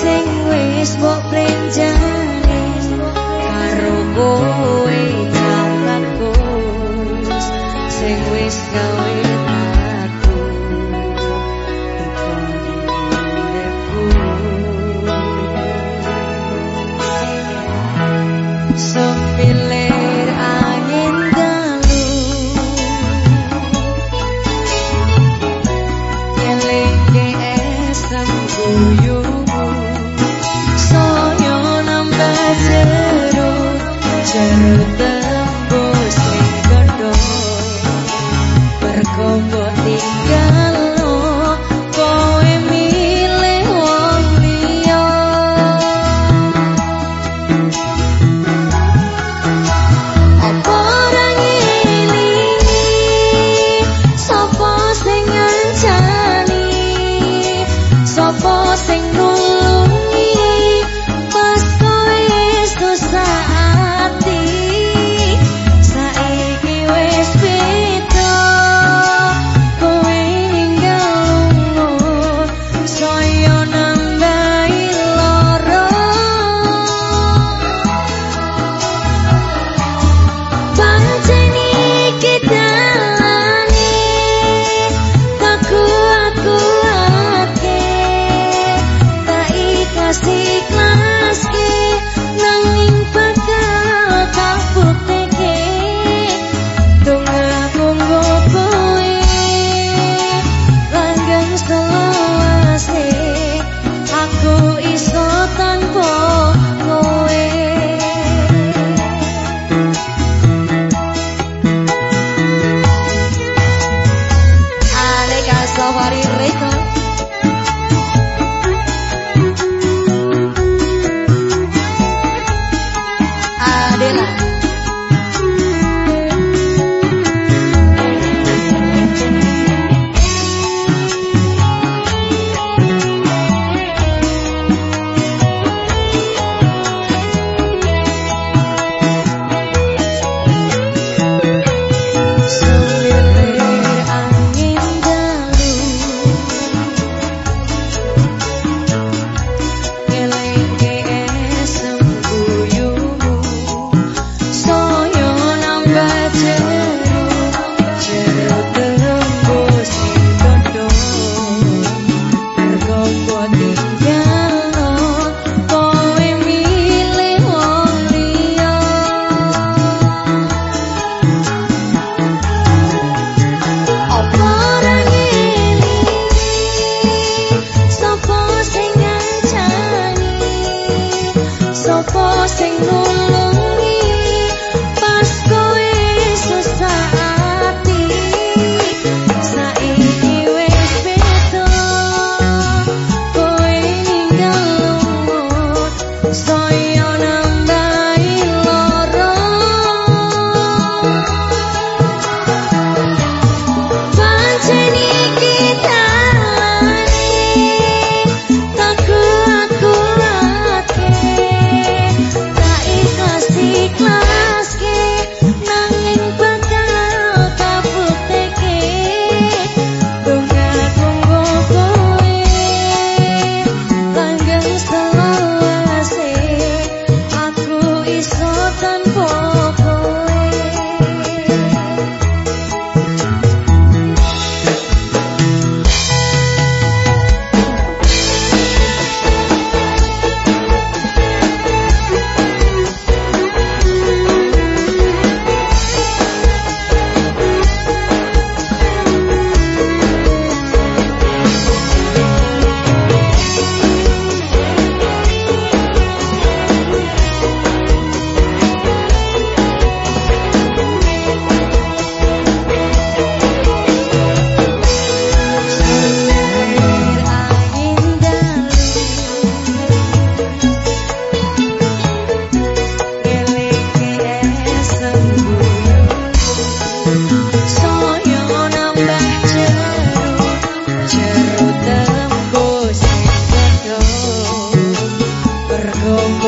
sing wis mbok plenjani karo kowe said help